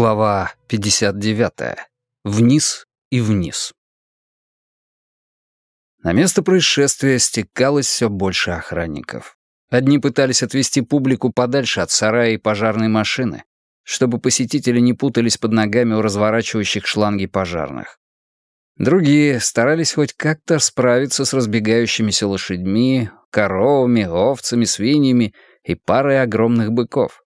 Глава 59. Вниз и вниз. На место происшествия стекалось все больше охранников. Одни пытались отвести публику подальше от сарая и пожарной машины, чтобы посетители не путались под ногами у разворачивающих шланги пожарных. Другие старались хоть как-то справиться с разбегающимися лошадьми, коровами, овцами, свиньями и парой огромных быков.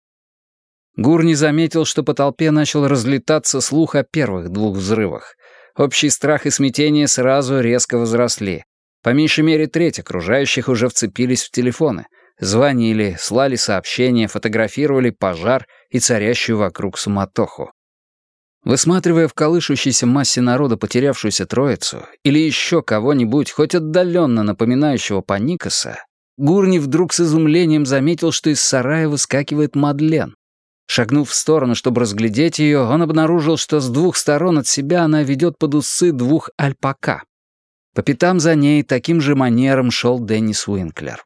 Гурни заметил, что по толпе начал разлетаться слух о первых двух взрывах. Общий страх и смятение сразу резко возросли. По меньшей мере треть окружающих уже вцепились в телефоны. Звонили, слали сообщения, фотографировали пожар и царящую вокруг суматоху. Высматривая в колышущейся массе народа потерявшуюся троицу или еще кого-нибудь, хоть отдаленно напоминающего Паникаса, Гурни вдруг с изумлением заметил, что из сарая выскакивает Мадлен. Шагнув в сторону, чтобы разглядеть ее, он обнаружил, что с двух сторон от себя она ведет под усы двух альпака. По пятам за ней таким же манером шел Деннис Уинклер.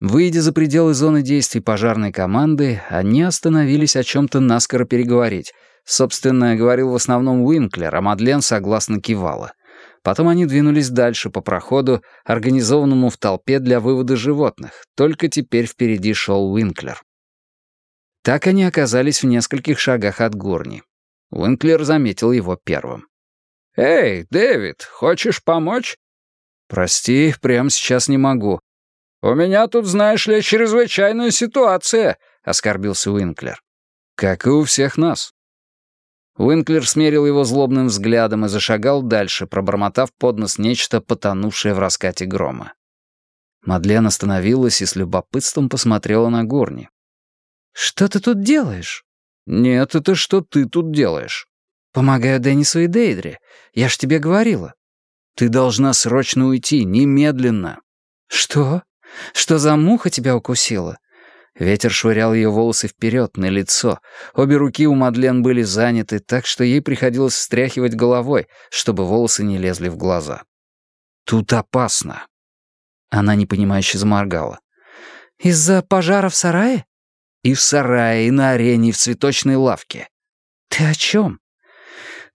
Выйдя за пределы зоны действий пожарной команды, они остановились о чем-то наскоро переговорить. Собственно, говорил в основном Уинклер, а Мадлен согласно кивала. Потом они двинулись дальше по проходу, организованному в толпе для вывода животных, только теперь впереди шел Уинклер. Так они оказались в нескольких шагах от Гурни. Уинклер заметил его первым. «Эй, Дэвид, хочешь помочь?» «Прости, прямо сейчас не могу». «У меня тут, знаешь ли, чрезвычайная ситуация», — оскорбился Уинклер. «Как и у всех нас». Уинклер смерил его злобным взглядом и зашагал дальше, пробормотав под нос нечто, потонувшее в раскате грома. Мадлен остановилась и с любопытством посмотрела на Горни. «Что ты тут делаешь?» «Нет, это что ты тут делаешь?» «Помогаю Деннису и Дейдре. Я ж тебе говорила». «Ты должна срочно уйти, немедленно». «Что? Что за муха тебя укусила?» Ветер швырял ее волосы вперед, на лицо. Обе руки у Мадлен были заняты, так что ей приходилось встряхивать головой, чтобы волосы не лезли в глаза. «Тут опасно». Она непонимающе заморгала. «Из-за пожара в сарае?» И в сарае, и на арене, и в цветочной лавке. Ты о чем?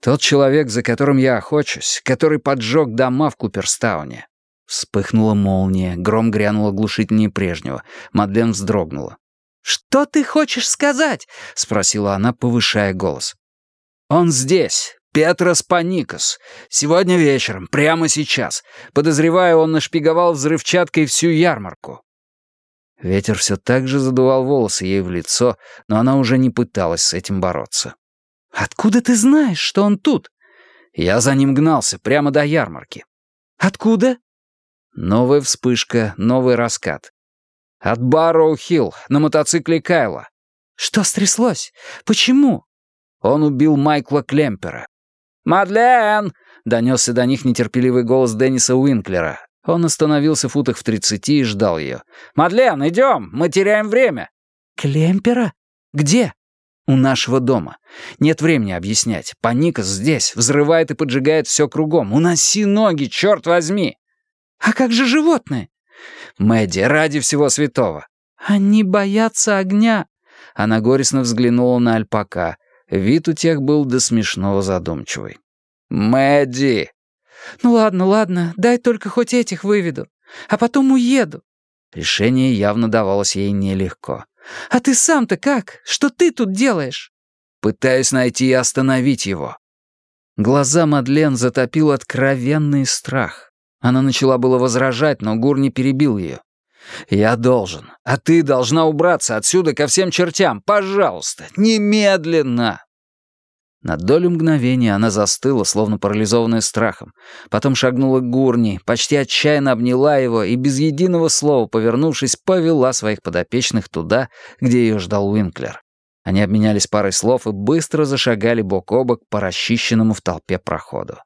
Тот человек, за которым я охочусь, который поджег дома в Куперстауне. Вспыхнула молния, гром грянул оглушительнее прежнего. Мадлен вздрогнула. «Что ты хочешь сказать?» — спросила она, повышая голос. «Он здесь, Петрос Паникос. Сегодня вечером, прямо сейчас. Подозреваю, он нашпиговал взрывчаткой всю ярмарку. Ветер все так же задувал волосы ей в лицо, но она уже не пыталась с этим бороться. «Откуда ты знаешь, что он тут?» «Я за ним гнался, прямо до ярмарки». «Откуда?» Новая вспышка, новый раскат. «От Барроу-Хилл, на мотоцикле Кайла». «Что стряслось? Почему?» Он убил Майкла Клемпера. «Мадлен!» — донесся до них нетерпеливый голос Денниса Уинклера, он остановился в футах в тридцати и ждал ее. «Мадлен, идем! Мы теряем время!» «Клемпера? Где?» «У нашего дома. Нет времени объяснять. Паникас здесь, взрывает и поджигает все кругом. Уноси ноги, черт возьми!» «А как же животные?» «Мэдди, ради всего святого!» «Они боятся огня!» Она горестно взглянула на альпака. Вид у тех был до смешного задумчивый. «Мэдди!» «Ну ладно, ладно, дай только хоть этих выведу, а потом уеду». Решение явно давалось ей нелегко. «А ты сам-то как? Что ты тут делаешь?» «Пытаюсь найти и остановить его». Глаза Мадлен затопил откровенный страх. Она начала было возражать, но Гур не перебил ее. «Я должен, а ты должна убраться отсюда ко всем чертям, пожалуйста, немедленно!» На долю мгновения она застыла, словно парализованная страхом. Потом шагнула к Гурни, почти отчаянно обняла его и без единого слова, повернувшись, повела своих подопечных туда, где ее ждал Уинклер. Они обменялись парой слов и быстро зашагали бок о бок по расчищенному в толпе проходу.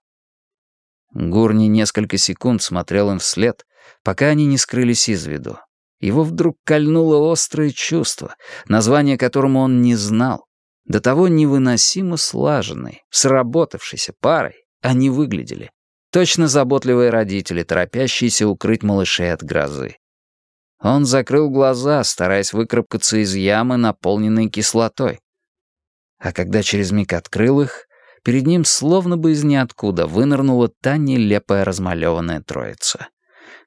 Гурни несколько секунд смотрел им вслед, пока они не скрылись из виду. Его вдруг кольнуло острое чувство, название которому он не знал, до того невыносимо слаженной, сработавшейся парой они выглядели. Точно заботливые родители, торопящиеся укрыть малышей от грозы. Он закрыл глаза, стараясь выкарабкаться из ямы, наполненной кислотой. А когда через миг открыл их, перед ним словно бы из ниоткуда вынырнула та нелепая размалеванная троица.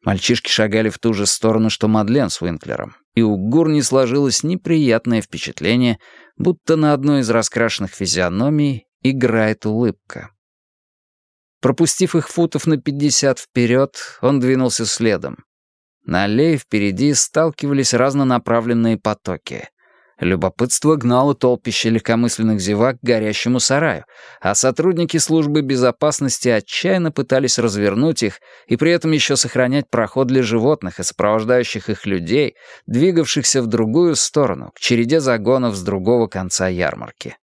Мальчишки шагали в ту же сторону, что Мадлен с Уинклером, и у Гурни сложилось неприятное впечатление, будто на одной из раскрашенных физиономий играет улыбка. Пропустив их футов на пятьдесят вперед, он двинулся следом. На аллее впереди сталкивались разнонаправленные потоки. Любопытство гнало толпище легкомысленных зевак к горящему сараю, а сотрудники службы безопасности отчаянно пытались развернуть их и при этом еще сохранять проход для животных и сопровождающих их людей, двигавшихся в другую сторону, к череде загонов с другого конца ярмарки.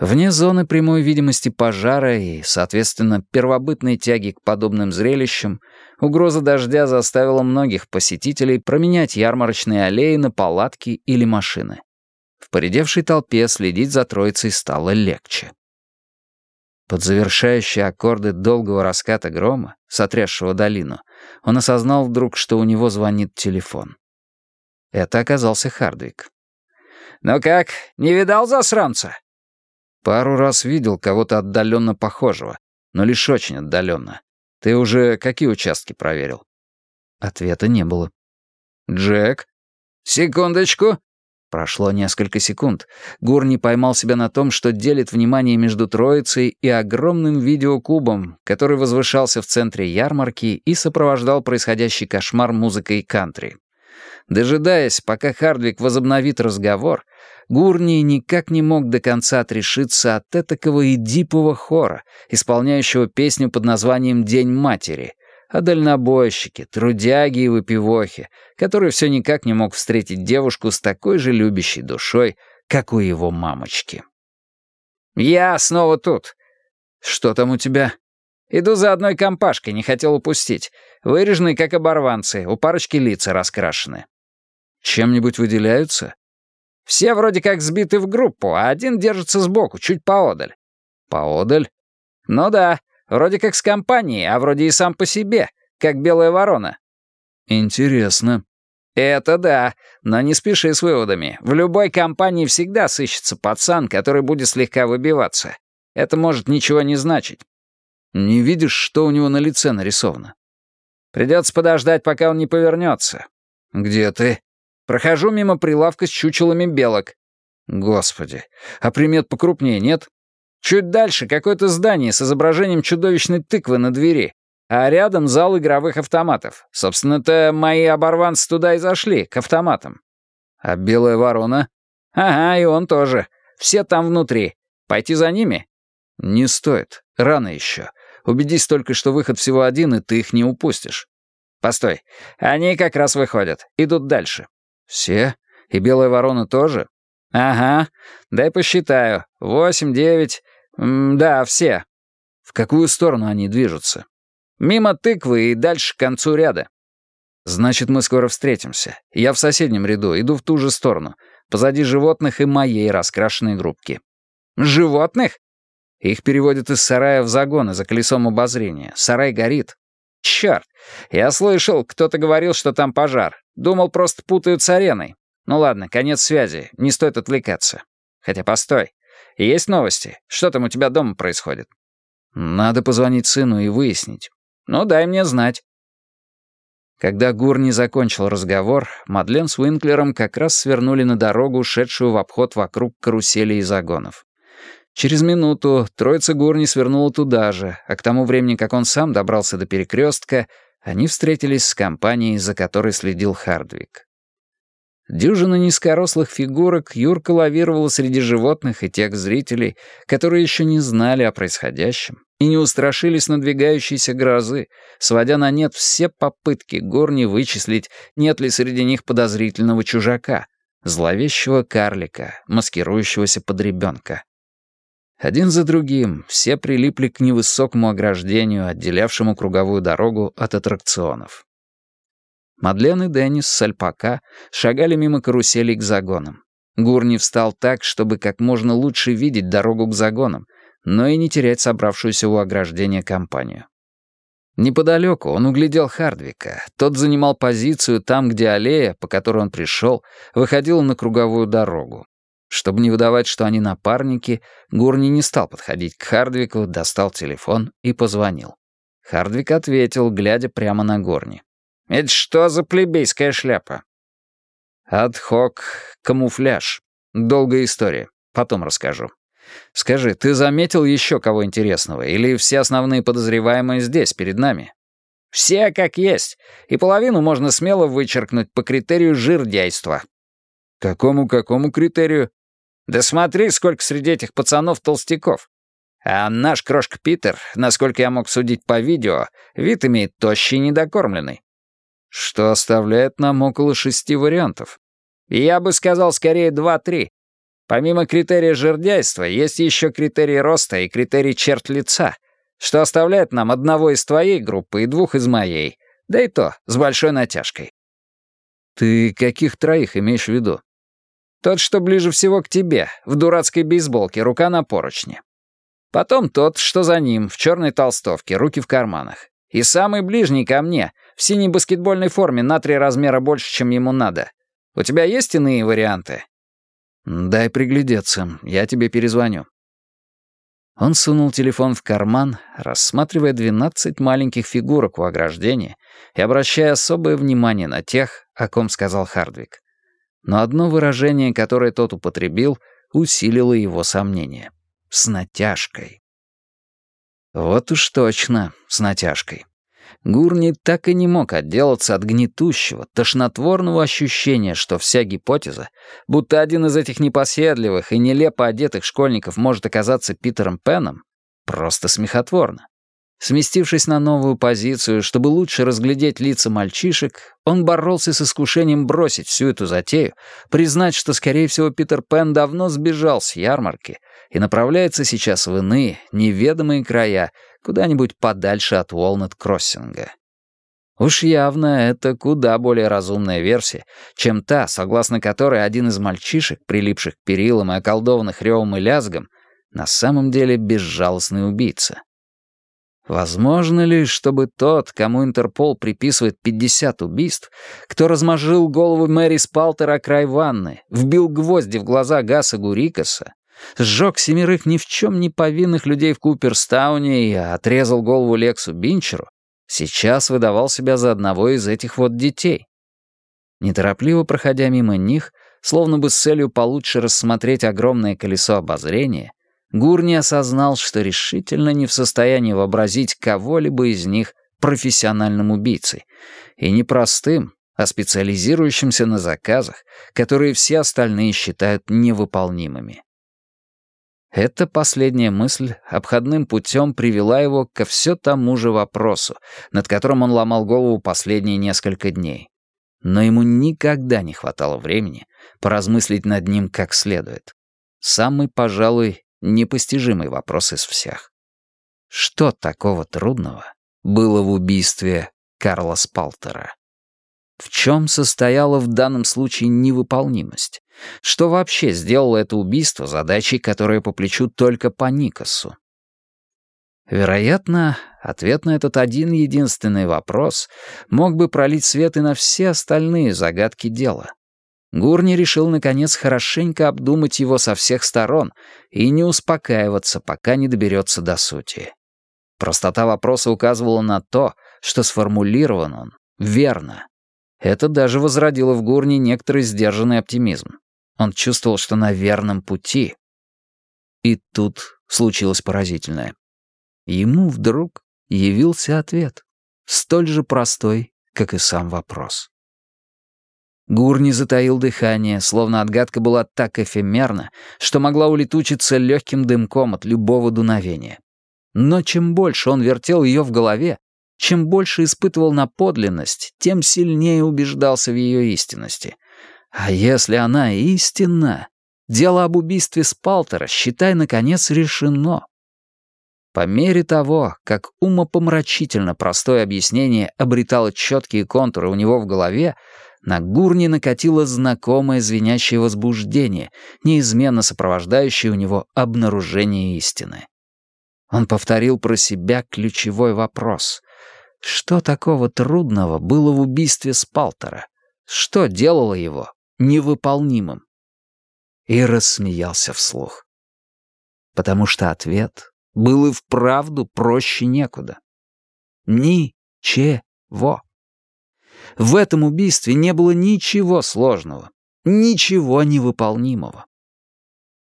Вне зоны прямой видимости пожара и, соответственно, первобытной тяги к подобным зрелищам, угроза дождя заставила многих посетителей променять ярмарочные аллеи на палатки или машины. В поредевшей толпе следить за троицей стало легче. Под завершающие аккорды долгого раската грома, сотрясшего долину, он осознал вдруг, что у него звонит телефон. Это оказался Хардвик. «Ну как, не видал засранца?» Пару раз видел кого-то отдаленно похожего, но лишь очень отдаленно. Ты уже какие участки проверил? Ответа не было. Джек? Секундочку. Прошло несколько секунд. Гурни поймал себя на том, что делит внимание между троицей и огромным видеокубом, который возвышался в центре ярмарки и сопровождал происходящий кошмар музыкой кантри. Дожидаясь, пока Хардвик возобновит разговор, Гурни никак не мог до конца отрешиться от этакого идипового хора, исполняющего песню под названием «День матери», о дальнобойщике, трудяге и выпивохе, который все никак не мог встретить девушку с такой же любящей душой, как у его мамочки. «Я снова тут». «Что там у тебя?» «Иду за одной компашкой, не хотел упустить. Выреженные, как оборванцы, у парочки лица раскрашены». «Чем-нибудь выделяются?» Все вроде как сбиты в группу, а один держится сбоку, чуть поодаль. Поодаль? Ну да, вроде как с компанией, а вроде и сам по себе, как белая ворона. Интересно. Это да, но не спеши с выводами. В любой компании всегда сыщется пацан, который будет слегка выбиваться. Это может ничего не значить. Не видишь, что у него на лице нарисовано? Придется подождать, пока он не повернется. Где ты? Прохожу мимо прилавка с чучелами белок. Господи, а примет покрупнее нет? Чуть дальше какое-то здание с изображением чудовищной тыквы на двери, а рядом зал игровых автоматов. Собственно-то мои оборванцы туда и зашли, к автоматам. А белая ворона? Ага, и он тоже. Все там внутри. Пойти за ними? Не стоит. Рано еще. Убедись только, что выход всего один, и ты их не упустишь. Постой. Они как раз выходят. Идут дальше. «Все? И белая ворона тоже?» «Ага. Дай посчитаю. Восемь, девять... да, все». «В какую сторону они движутся?» «Мимо тыквы и дальше к концу ряда». «Значит, мы скоро встретимся. Я в соседнем ряду, иду в ту же сторону. Позади животных и моей раскрашенной группки». «Животных?» Их переводят из сарая в загоны за колесом обозрения. Сарай горит. «Черт! Я слышал, кто-то говорил, что там пожар. Думал, просто путают с ареной. Ну ладно, конец связи, не стоит отвлекаться. Хотя постой. Есть новости? Что там у тебя дома происходит?» «Надо позвонить сыну и выяснить». «Ну, дай мне знать». Когда Гур не закончил разговор, Мадлен с Уинклером как раз свернули на дорогу, шедшую в обход вокруг карусели и загонов. Через минуту троица Гурни свернула туда же, а к тому времени, как он сам добрался до перекрестка, они встретились с компанией, за которой следил Хардвик. Дюжина низкорослых фигурок Юрка лавировала среди животных и тех зрителей, которые еще не знали о происходящем и не устрашились надвигающейся грозы, сводя на нет все попытки Горни вычислить, нет ли среди них подозрительного чужака, зловещего карлика, маскирующегося под ребенка. Один за другим все прилипли к невысокому ограждению, отделявшему круговую дорогу от аттракционов. Мадлен и Деннис с Альпака шагали мимо каруселей к загонам. Гурни встал так, чтобы как можно лучше видеть дорогу к загонам, но и не терять собравшуюся у ограждения компанию. Неподалеку он углядел Хардвика. Тот занимал позицию там, где аллея, по которой он пришел, выходила на круговую дорогу. Чтобы не выдавать, что они напарники, Гурни не стал подходить к Хардвику, достал телефон и позвонил. Хардвик ответил, глядя прямо на Горни. «Это что за плебейская шляпа?» «Адхок, камуфляж. Долгая история. Потом расскажу. Скажи, ты заметил еще кого интересного, или все основные подозреваемые здесь, перед нами?» «Все как есть, и половину можно смело вычеркнуть по критерию жирдяйства». «Какому-какому критерию?» Да смотри, сколько среди этих пацанов толстяков. А наш крошка Питер, насколько я мог судить по видео, вид имеет тощий недокормленный. Что оставляет нам около шести вариантов. Я бы сказал скорее два-три. Помимо критерия жердяйства, есть еще критерий роста и критерий черт лица, что оставляет нам одного из твоей группы и двух из моей, да и то с большой натяжкой. Ты каких троих имеешь в виду? Тот, что ближе всего к тебе, в дурацкой бейсболке, рука на поручне. Потом тот, что за ним, в черной толстовке, руки в карманах. И самый ближний ко мне, в синей баскетбольной форме на три размера больше, чем ему надо. У тебя есть иные варианты? Дай приглядеться, я тебе перезвоню. Он сунул телефон в карман, рассматривая двенадцать маленьких фигурок у ограждения и обращая особое внимание на тех, о ком сказал Хардвик но одно выражение, которое тот употребил, усилило его сомнение. С натяжкой. Вот уж точно, с натяжкой. Гурни так и не мог отделаться от гнетущего, тошнотворного ощущения, что вся гипотеза, будто один из этих непоседливых и нелепо одетых школьников может оказаться Питером Пеном, просто смехотворно. Сместившись на новую позицию, чтобы лучше разглядеть лица мальчишек, он боролся с искушением бросить всю эту затею, признать, что, скорее всего, Питер Пен давно сбежал с ярмарки и направляется сейчас в иные, неведомые края, куда-нибудь подальше от Уолнет-Кроссинга. Уж явно это куда более разумная версия, чем та, согласно которой один из мальчишек, прилипших к перилам и околдованных ревом и лязгом, на самом деле безжалостный убийца. Возможно ли, чтобы тот, кому Интерпол приписывает 50 убийств, кто размажил голову Мэри Спалтера о край ванны, вбил гвозди в глаза Гаса Гурикаса, сжег семерых ни в чем не повинных людей в Куперстауне и отрезал голову Лексу Бинчеру, сейчас выдавал себя за одного из этих вот детей? Неторопливо проходя мимо них, словно бы с целью получше рассмотреть огромное колесо обозрения, Гурни осознал, что решительно не в состоянии вообразить кого-либо из них профессиональным убийцей. И не простым, а специализирующимся на заказах, которые все остальные считают невыполнимыми. Эта последняя мысль обходным путем привела его ко все тому же вопросу, над которым он ломал голову последние несколько дней. Но ему никогда не хватало времени поразмыслить над ним как следует. Самый, пожалуй, непостижимый вопрос из всех. Что такого трудного было в убийстве Карла Спалтера? В чем состояла в данном случае невыполнимость? Что вообще сделало это убийство задачей, которая по плечу только по Никосу? Вероятно, ответ на этот один единственный вопрос мог бы пролить свет и на все остальные загадки дела. Гурни решил, наконец, хорошенько обдумать его со всех сторон и не успокаиваться, пока не доберется до сути. Простота вопроса указывала на то, что сформулирован он верно. Это даже возродило в Гурни некоторый сдержанный оптимизм. Он чувствовал, что на верном пути. И тут случилось поразительное. Ему вдруг явился ответ, столь же простой, как и сам вопрос. Гурни затаил дыхание, словно отгадка была так эфемерна, что могла улетучиться легким дымком от любого дуновения. Но чем больше он вертел ее в голове, чем больше испытывал на подлинность, тем сильнее убеждался в ее истинности. А если она истинна, дело об убийстве Спалтера, считай, наконец, решено. По мере того, как умопомрачительно простое объяснение обретало четкие контуры у него в голове, на Гурни накатило знакомое звенящее возбуждение, неизменно сопровождающее у него обнаружение истины. Он повторил про себя ключевой вопрос. Что такого трудного было в убийстве Спалтера? Что делало его невыполнимым? и рассмеялся вслух. Потому что ответ был и вправду проще некуда. Ни-че-во. В этом убийстве не было ничего сложного, ничего невыполнимого.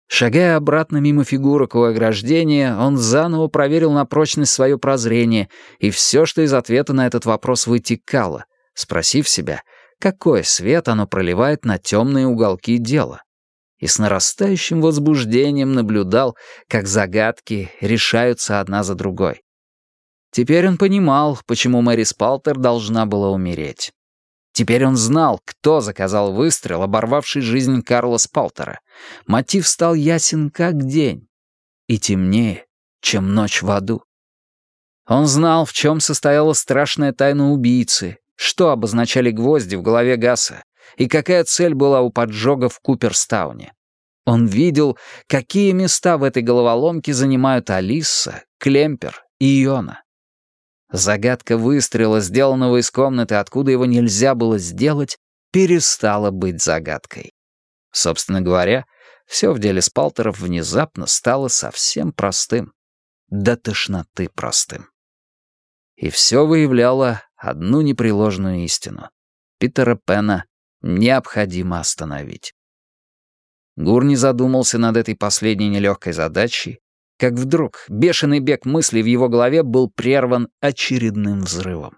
Шагая обратно мимо фигурок у ограждения, он заново проверил на прочность свое прозрение и все, что из ответа на этот вопрос вытекало, спросив себя, какой свет оно проливает на темные уголки дела. И с нарастающим возбуждением наблюдал, как загадки решаются одна за другой. Теперь он понимал, почему Мэри Спалтер должна была умереть. Теперь он знал, кто заказал выстрел, оборвавший жизнь Карла Спалтера. Мотив стал ясен как день и темнее, чем ночь в аду. Он знал, в чем состояла страшная тайна убийцы, что обозначали гвозди в голове Гасса и какая цель была у поджога в Куперстауне. Он видел, какие места в этой головоломке занимают Алиса, Клемпер и Иона. Загадка выстрела, сделанного из комнаты, откуда его нельзя было сделать, перестала быть загадкой. Собственно говоря, все в деле Спалтеров внезапно стало совсем простым. До тошноты простым. И все выявляло одну непреложную истину. Питера Пена необходимо остановить. Гур не задумался над этой последней нелегкой задачей, как вдруг бешеный бег мыслей в его голове был прерван очередным взрывом.